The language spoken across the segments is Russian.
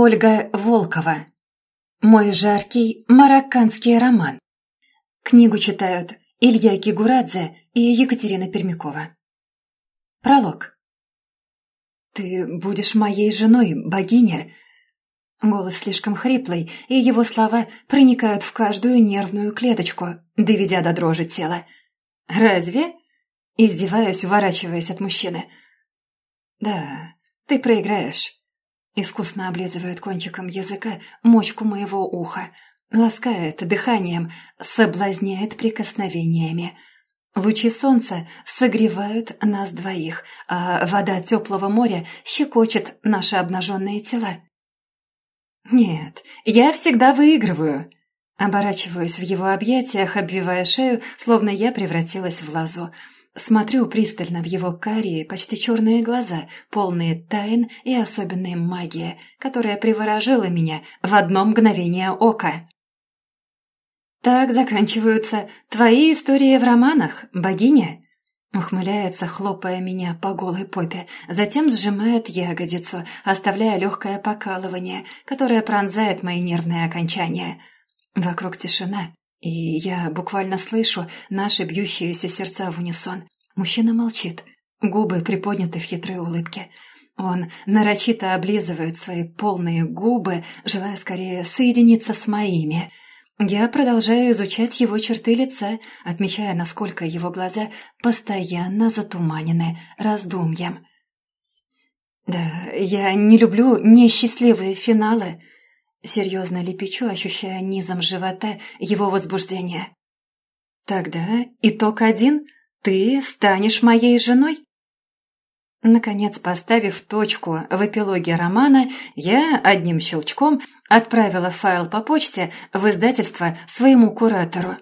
Ольга Волкова. Мой жаркий марокканский роман. Книгу читают Илья Кигурадзе и Екатерина Пермякова. Пролог. «Ты будешь моей женой, богиня?» Голос слишком хриплый, и его слова проникают в каждую нервную клеточку, доведя до дрожи тела. «Разве?» Издеваюсь, уворачиваясь от мужчины. «Да, ты проиграешь». Искусно облизывает кончиком языка мочку моего уха, ласкает дыханием, соблазняет прикосновениями. Лучи солнца согревают нас двоих, а вода теплого моря щекочет наши обнаженные тела. «Нет, я всегда выигрываю», Оборачиваюсь в его объятиях, обвивая шею, словно я превратилась в лазу. Смотрю пристально в его карие, почти черные глаза, полные тайн и особенной магии, которая приворожила меня в одно мгновение ока. «Так заканчиваются твои истории в романах, богиня?» Ухмыляется, хлопая меня по голой попе, затем сжимает ягодицу, оставляя легкое покалывание, которое пронзает мои нервные окончания. Вокруг тишина, и я буквально слышу наши бьющиеся сердца в унисон. Мужчина молчит, губы приподняты в хитрой улыбке. Он нарочито облизывает свои полные губы, желая скорее соединиться с моими. Я продолжаю изучать его черты лица, отмечая, насколько его глаза постоянно затуманены раздумьем. «Да, я не люблю несчастливые финалы», Серьезно лепечу, ощущая низом живота его возбуждение. «Тогда итог один. Ты станешь моей женой?» Наконец, поставив точку в эпилоге романа, я одним щелчком отправила файл по почте в издательство своему куратору.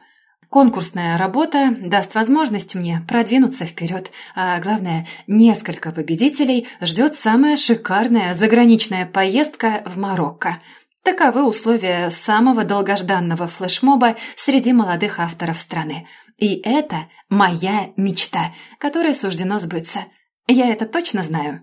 Конкурсная работа даст возможность мне продвинуться вперед, а главное, несколько победителей ждет самая шикарная заграничная поездка в Марокко – Таковы условия самого долгожданного флешмоба среди молодых авторов страны. И это моя мечта, которой суждено сбыться. Я это точно знаю.